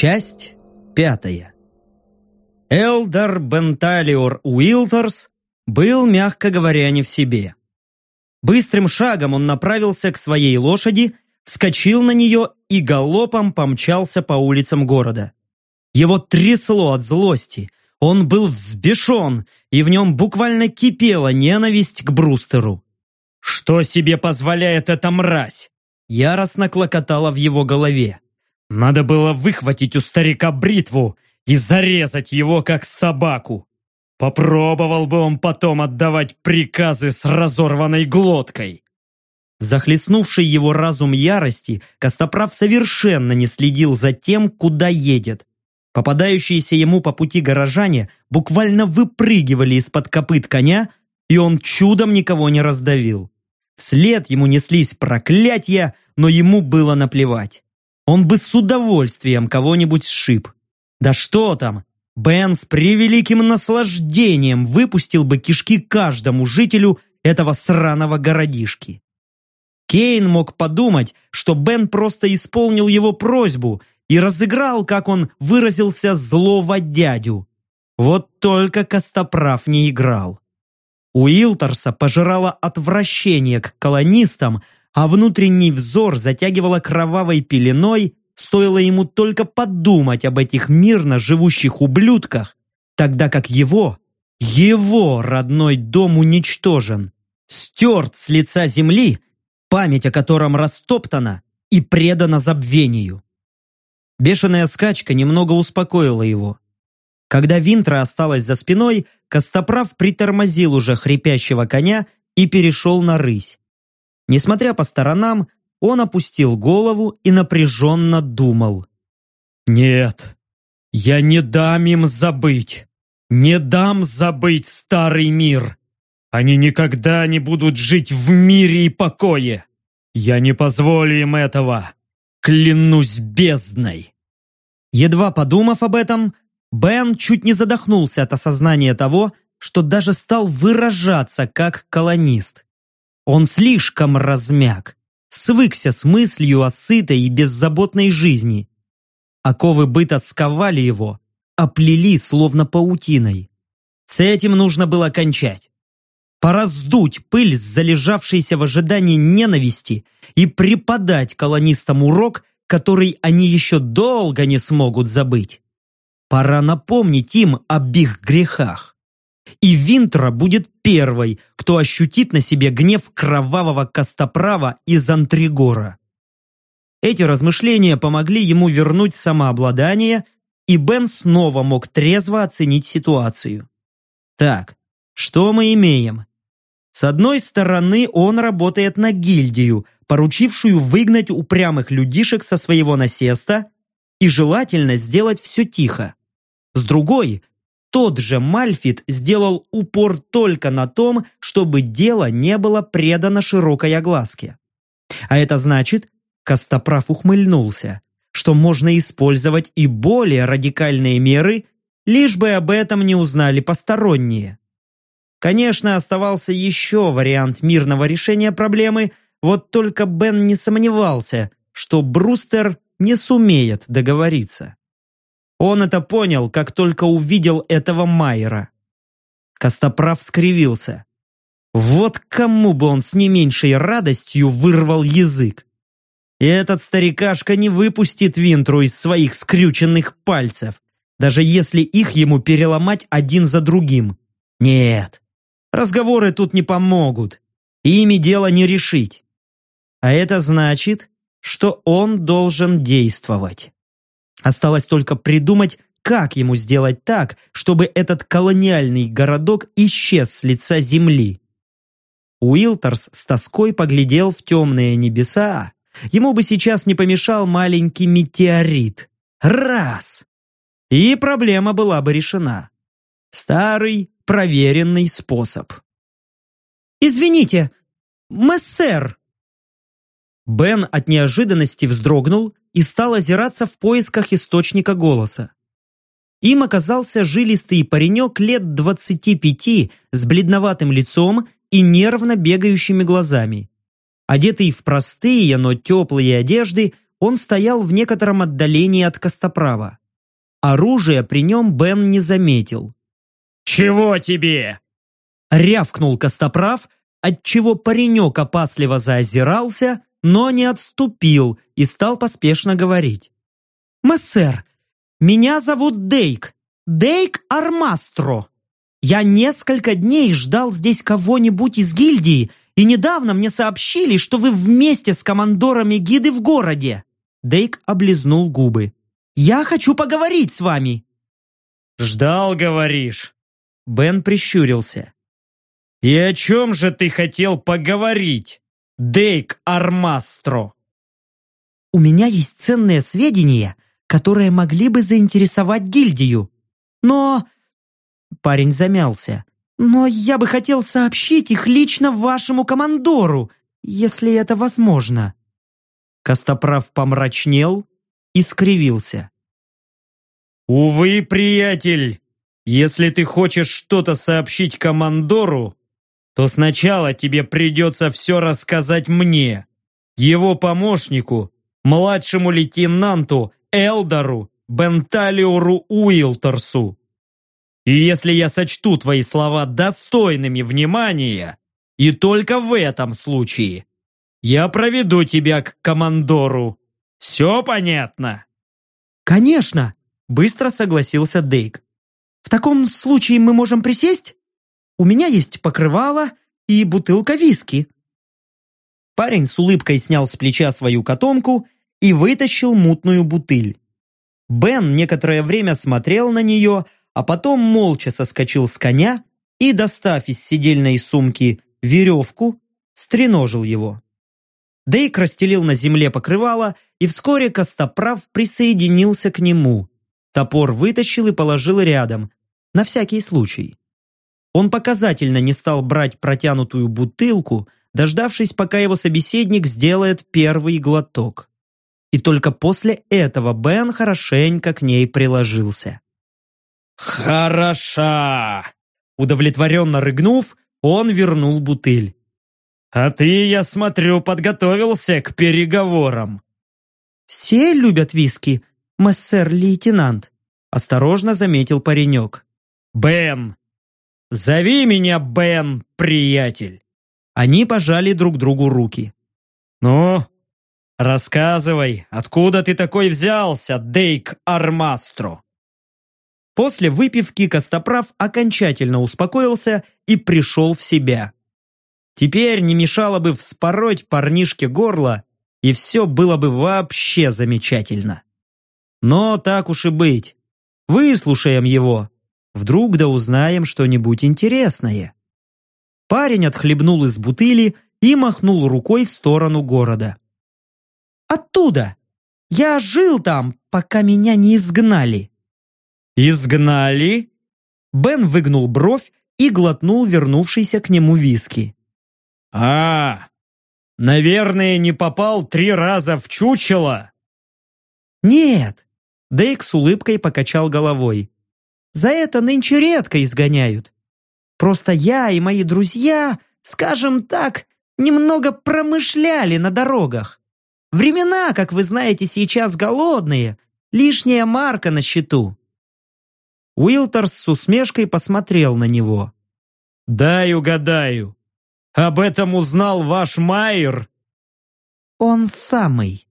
Часть пятая. Элдар Бенталиор Уилтерс был, мягко говоря, не в себе. Быстрым шагом он направился к своей лошади, вскочил на нее и галопом помчался по улицам города. Его трясло от злости, он был взбешен, и в нем буквально кипела ненависть к Брустеру. «Что себе позволяет эта мразь?» Яростно клокотала в его голове. «Надо было выхватить у старика бритву и зарезать его, как собаку. Попробовал бы он потом отдавать приказы с разорванной глоткой». В захлестнувшей его разум ярости Костоправ совершенно не следил за тем, куда едет. Попадающиеся ему по пути горожане буквально выпрыгивали из-под копыт коня, и он чудом никого не раздавил. Вслед ему неслись проклятия, но ему было наплевать. Он бы с удовольствием кого-нибудь сшиб. Да что там, Бен с превеликим наслаждением выпустил бы кишки каждому жителю этого сраного городишки. Кейн мог подумать, что Бен просто исполнил его просьбу и разыграл, как он выразился, злого дядю. Вот только Костоправ не играл. У Илторса пожирало отвращение к колонистам, а внутренний взор затягивало кровавой пеленой, стоило ему только подумать об этих мирно живущих ублюдках, тогда как его, его родной дом уничтожен, стерт с лица земли, память о котором растоптана и предана забвению. Бешеная скачка немного успокоила его. Когда Винтра осталась за спиной, Костоправ притормозил уже хрипящего коня и перешел на рысь. Несмотря по сторонам, он опустил голову и напряженно думал. «Нет, я не дам им забыть! Не дам забыть старый мир! Они никогда не будут жить в мире и покое! Я не позволю им этого! Клянусь бездной!» Едва подумав об этом, Бен чуть не задохнулся от осознания того, что даже стал выражаться как колонист. Он слишком размяк, свыкся с мыслью о сытой и беззаботной жизни. Оковы быта сковали его, оплели словно паутиной. С этим нужно было кончать. Пора сдуть пыль с залежавшейся в ожидании ненависти и преподать колонистам урок, который они еще долго не смогут забыть. Пора напомнить им об их грехах. И Винтра будет первой, кто ощутит на себе гнев кровавого костоправа из Антригора. Эти размышления помогли ему вернуть самообладание, и Бен снова мог трезво оценить ситуацию. Так, что мы имеем? С одной стороны, он работает на гильдию, поручившую выгнать упрямых людишек со своего насеста и желательно сделать все тихо. С другой, тот же Мальфит сделал упор только на том, чтобы дело не было предано широкой огласке. А это значит, Костоправ ухмыльнулся, что можно использовать и более радикальные меры, лишь бы об этом не узнали посторонние. Конечно, оставался еще вариант мирного решения проблемы, вот только Бен не сомневался, что Брустер не сумеет договориться. Он это понял, как только увидел этого Майера. Костоправ скривился. Вот кому бы он с не меньшей радостью вырвал язык. И этот старикашка не выпустит Винтру из своих скрюченных пальцев, даже если их ему переломать один за другим. Нет, Разговоры тут не помогут. Ими дело не решить. А это значит, что он должен действовать. Осталось только придумать, как ему сделать так, чтобы этот колониальный городок исчез с лица земли. Уилтерс с тоской поглядел в темные небеса. Ему бы сейчас не помешал маленький метеорит. Раз! И проблема была бы решена. Старый, проверенный способ. «Извините, мессер!» Бен от неожиданности вздрогнул и стал озираться в поисках источника голоса. Им оказался жилистый паренек лет двадцати пяти с бледноватым лицом и нервно бегающими глазами. Одетый в простые, но теплые одежды, он стоял в некотором отдалении от Костоправа. Оружие при нем Бен не заметил. «Чего тебе?» Рявкнул Костоправ, отчего паренек опасливо заозирался, но не отступил и стал поспешно говорить. «Мессер, меня зовут Дейк, Дейк Армастро. Я несколько дней ждал здесь кого-нибудь из гильдии, и недавно мне сообщили, что вы вместе с командорами гиды в городе». Дейк облизнул губы. «Я хочу поговорить с вами». «Ждал, говоришь?» Бен прищурился. «И о чем же ты хотел поговорить, Дейк Армастро?» «У меня есть ценные сведения, которые могли бы заинтересовать гильдию. Но...» Парень замялся. «Но я бы хотел сообщить их лично вашему командору, если это возможно». Костоправ помрачнел и скривился. «Увы, приятель, если ты хочешь что-то сообщить командору, то сначала тебе придется все рассказать мне, его помощнику, младшему лейтенанту Элдару Бенталиору Уилтерсу. И если я сочту твои слова достойными внимания, и только в этом случае, я проведу тебя к командору. Все понятно?» «Конечно!» – быстро согласился Дейк. «В таком случае мы можем присесть? У меня есть покрывало и бутылка виски». Парень с улыбкой снял с плеча свою котомку и вытащил мутную бутыль. Бен некоторое время смотрел на нее, а потом молча соскочил с коня и, достав из сидельной сумки веревку, стреножил его. Дейк расстелил на земле покрывало, и вскоре Костоправ присоединился к нему. Топор вытащил и положил рядом, на всякий случай. Он показательно не стал брать протянутую бутылку, дождавшись, пока его собеседник сделает первый глоток. И только после этого Бен хорошенько к ней приложился. «Хороша!» Удовлетворенно рыгнув, он вернул бутыль. «А ты, я смотрю, подготовился к переговорам». «Все любят виски, мессер-лейтенант», осторожно заметил паренек. «Бен! Зови меня Бен, приятель!» Они пожали друг другу руки. «Ну, рассказывай, откуда ты такой взялся, Дейк Армастро?» После выпивки Костоправ окончательно успокоился и пришел в себя. Теперь не мешало бы вспороть парнишке горло, и все было бы вообще замечательно. Но так уж и быть. Выслушаем его. Вдруг да узнаем что-нибудь интересное. Парень отхлебнул из бутыли и махнул рукой в сторону города. «Оттуда! Я жил там, пока меня не изгнали». «Изгнали?» Бен выгнул бровь и глотнул вернувшийся к нему виски. «А, наверное, не попал три раза в чучело?» «Нет», — Дейк с улыбкой покачал головой. «За это нынче редко изгоняют. Просто я и мои друзья, скажем так, немного промышляли на дорогах. Времена, как вы знаете, сейчас голодные, лишняя марка на счету». Уилтерс с усмешкой посмотрел на него. «Дай угадаю. Об этом узнал ваш Майер?» «Он самый».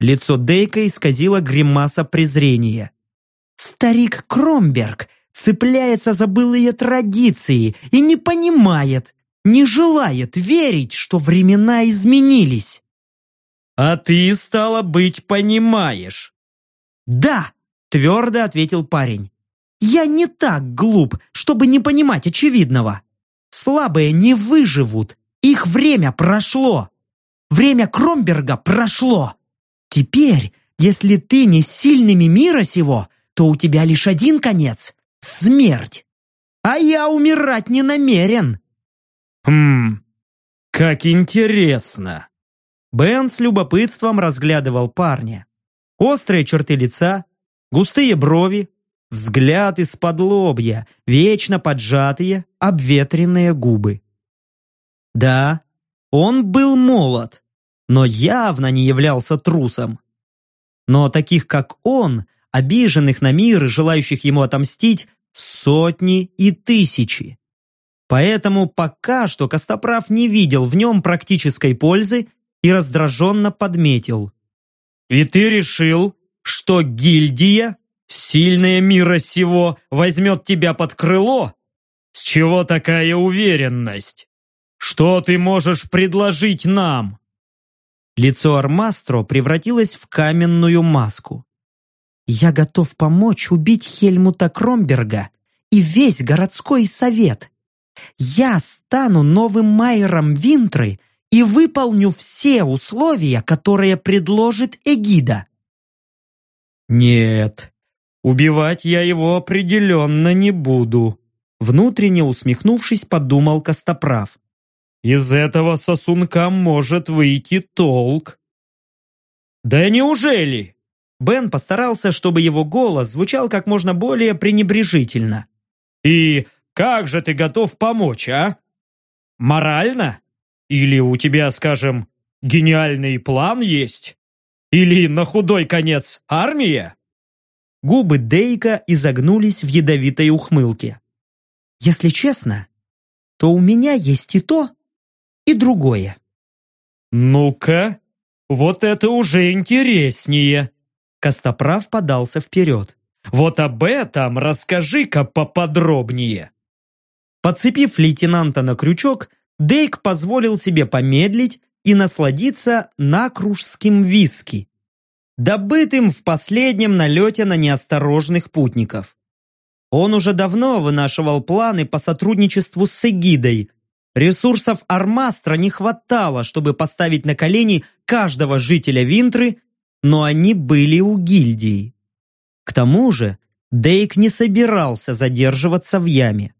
Лицо Дейка исказило гримаса презрения. «Старик Кромберг цепляется за былые традиции и не понимает, не желает верить, что времена изменились». «А ты, стало быть, понимаешь?» «Да», — твердо ответил парень. «Я не так глуп, чтобы не понимать очевидного. Слабые не выживут. Их время прошло. Время Кромберга прошло. Теперь, если ты не сильными мира сего, то у тебя лишь один конец — смерть. А я умирать не намерен. Хм, как интересно. Бен с любопытством разглядывал парня. Острые черты лица, густые брови, взгляд из-под лобья, вечно поджатые, обветренные губы. Да, он был молод, но явно не являлся трусом. Но таких, как он, обиженных на мир и желающих ему отомстить, сотни и тысячи. Поэтому пока что Костоправ не видел в нем практической пользы и раздраженно подметил. «И ты решил, что гильдия, сильная мира сего, возьмет тебя под крыло? С чего такая уверенность? Что ты можешь предложить нам?» Лицо Армастро превратилось в каменную маску. «Я готов помочь убить Хельмута Кромберга и весь городской совет. Я стану новым майером Винтры и выполню все условия, которые предложит Эгида». «Нет, убивать я его определенно не буду», внутренне усмехнувшись, подумал Костоправ. Из этого сосунка может выйти толк. Да неужели? Бен постарался, чтобы его голос звучал как можно более пренебрежительно. И как же ты готов помочь, а? Морально? Или у тебя, скажем, гениальный план есть? Или на худой конец армия? Губы Дейка изогнулись в ядовитой ухмылке. Если честно, то у меня есть и то, и другое. «Ну-ка, вот это уже интереснее!» Костоправ подался вперед. «Вот об этом расскажи-ка поподробнее!» Подцепив лейтенанта на крючок, Дейк позволил себе помедлить и насладиться накружским виски, добытым в последнем налете на неосторожных путников. Он уже давно вынашивал планы по сотрудничеству с Эгидой, Ресурсов Армастра не хватало, чтобы поставить на колени каждого жителя Винтры, но они были у гильдии. К тому же Дейк не собирался задерживаться в яме.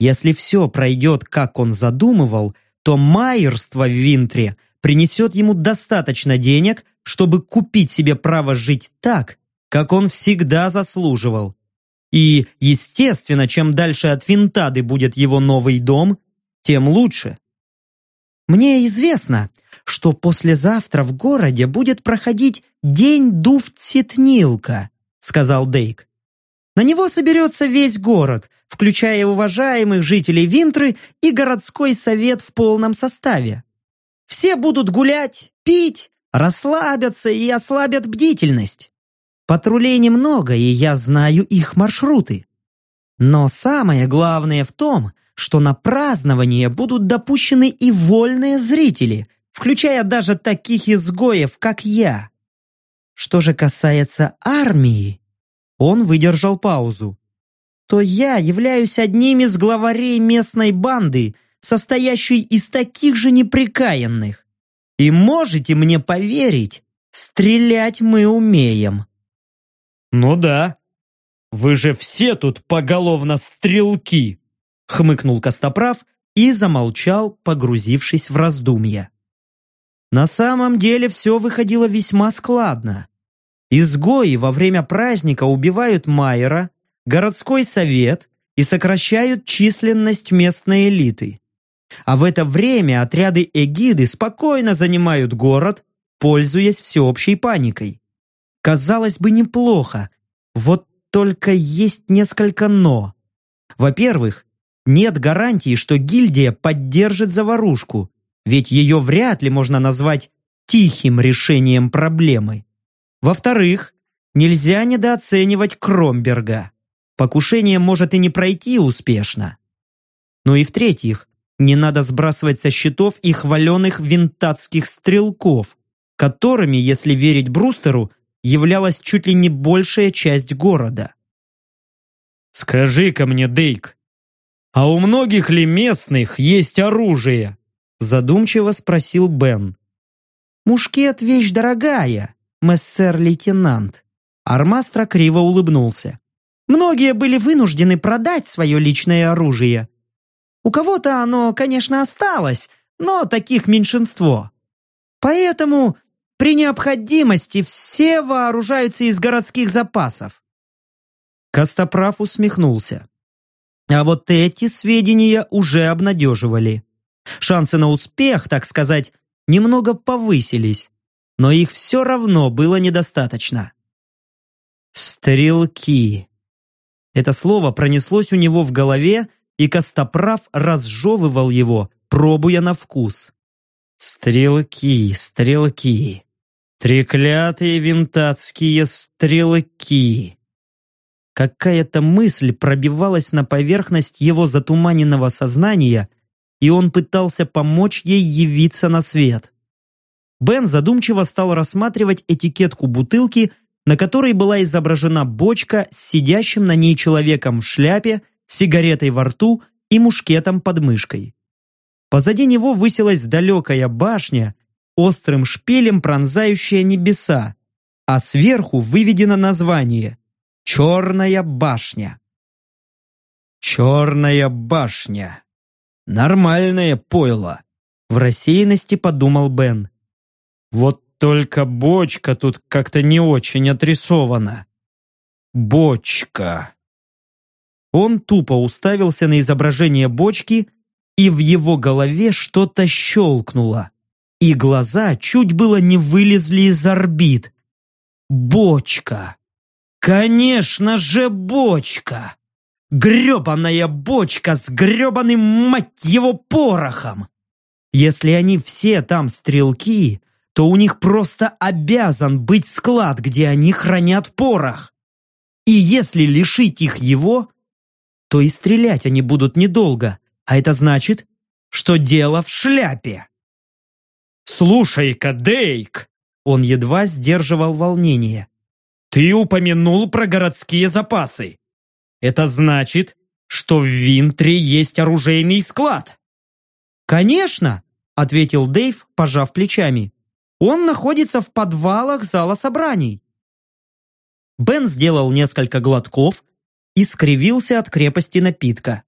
Если все пройдет, как он задумывал, то майерство в Винтре принесет ему достаточно денег, чтобы купить себе право жить так, как он всегда заслуживал. И, естественно, чем дальше от Винтады будет его новый дом – тем лучше. Мне известно, что послезавтра в городе будет проходить День Дуфтситнилка, сказал Дейк. На него соберется весь город, включая уважаемых жителей Винтры и городской совет в полном составе. Все будут гулять, пить, расслабятся и ослабят бдительность. Патрулей немного, и я знаю их маршруты. Но самое главное в том, что на празднование будут допущены и вольные зрители, включая даже таких изгоев, как я. Что же касается армии, он выдержал паузу, то я являюсь одним из главарей местной банды, состоящей из таких же неприкаянных. И можете мне поверить, стрелять мы умеем. Ну да, вы же все тут поголовно стрелки хмыкнул Костоправ и замолчал, погрузившись в раздумья. На самом деле все выходило весьма складно. Изгои во время праздника убивают Майера, городской совет и сокращают численность местной элиты. А в это время отряды эгиды спокойно занимают город, пользуясь всеобщей паникой. Казалось бы, неплохо, вот только есть несколько «но». Во-первых, нет гарантии, что гильдия поддержит заварушку, ведь ее вряд ли можно назвать тихим решением проблемы. Во-вторых, нельзя недооценивать Кромберга. Покушение может и не пройти успешно. Ну и в-третьих, не надо сбрасывать со счетов и хваленых винтатских стрелков, которыми, если верить Брустеру, являлась чуть ли не большая часть города. «Скажи-ка мне, Дейк, «А у многих ли местных есть оружие?» Задумчиво спросил Бен. «Мушкет — вещь дорогая, мессер-лейтенант». Армастро криво улыбнулся. «Многие были вынуждены продать свое личное оружие. У кого-то оно, конечно, осталось, но таких меньшинство. Поэтому при необходимости все вооружаются из городских запасов». Костоправ усмехнулся. А вот эти сведения уже обнадеживали. Шансы на успех, так сказать, немного повысились. но их все равно было недостаточно. Стрелки. Это слово пронеслось у него в голове, и Костоправ разжевывал его, пробуя на вкус. Стрелки, стрелки. Треклятые винтатские стрелки. Какая-то мысль пробивалась на поверхность его затуманенного сознания, и он пытался помочь ей явиться на свет. Бен задумчиво стал рассматривать этикетку бутылки, на которой была изображена бочка с сидящим на ней человеком в шляпе, сигаретой во рту и мушкетом под мышкой. Позади него высилась далекая башня, острым шпилем пронзающая небеса, а сверху выведено название «Черная башня». «Черная башня». Нормальное пойло, в рассеянности подумал Бен. Вот только бочка тут как-то не очень отрисована. Бочка. Он тупо уставился на изображение бочки, и в его голове что-то щелкнуло, и глаза чуть было не вылезли из орбит. Бочка! Конечно же, бочка! Гребаная бочка с гребаным, мать его, порохом! Если они все там стрелки, то у них просто обязан быть склад, где они хранят порох. И если лишить их его, то и стрелять они будут недолго, а это значит, что дело в шляпе. «Слушай-ка, Дейк!» Он едва сдерживал волнение. «Ты упомянул про городские запасы. Это значит, что в Винтре есть оружейный склад?» «Конечно!» — ответил Дейв, пожав плечами. «Он находится в подвалах зала собраний». Бен сделал несколько глотков и скривился от крепости напитка.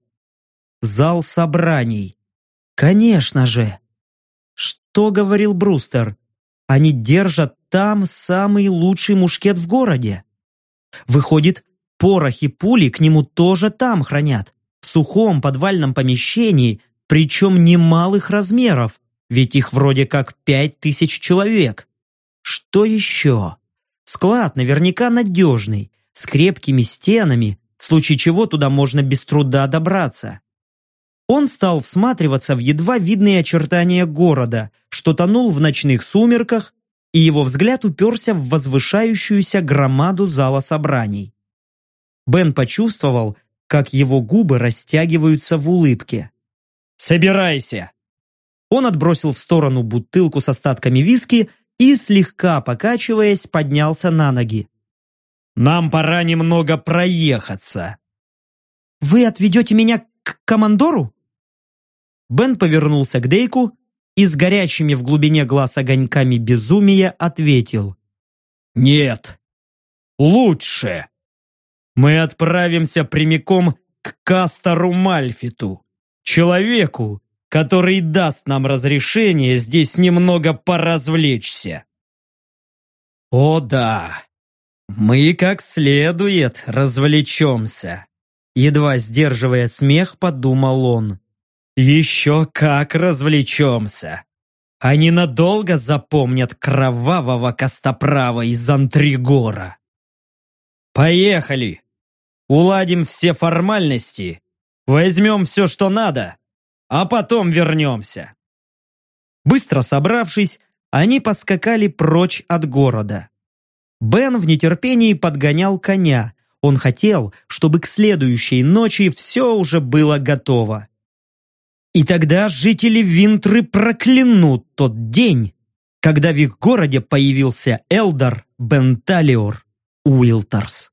Зал собраний. Конечно же. Что говорил Брустер? Они держат там самый лучший мушкет в городе. Выходит, порох и пули к нему тоже там хранят, в сухом подвальном помещении, причем немалых размеров, ведь их вроде как пять тысяч человек. Что еще? Склад наверняка надежный, с крепкими стенами, в случае чего туда можно без труда добраться. Он стал всматриваться в едва видные очертания города, что тонул в ночных сумерках, и его взгляд уперся в возвышающуюся громаду зала собраний. Бен почувствовал, как его губы растягиваются в улыбке. «Собирайся!» Он отбросил в сторону бутылку с остатками виски и, слегка покачиваясь, поднялся на ноги. «Нам пора немного проехаться». «Вы отведете меня к командору?» Бен повернулся к Дейку и с горящими в глубине глаз огоньками безумия ответил. «Нет, лучше. Мы отправимся прямиком к Кастору Мальфиту, человеку, который даст нам разрешение здесь немного поразвлечься». «О да, мы как следует развлечемся», едва сдерживая смех, подумал он. Еще как развлечемся. Они надолго запомнят кровавого костоправа из Антригора. Поехали. Уладим все формальности, возьмем все, что надо, а потом вернемся. Быстро собравшись, они поскакали прочь от города. Бен в нетерпении подгонял коня. Он хотел, чтобы к следующей ночи все уже было готово. И тогда жители Винтры проклянут тот день, когда в их городе появился Элдар Бенталиор Уилтерс.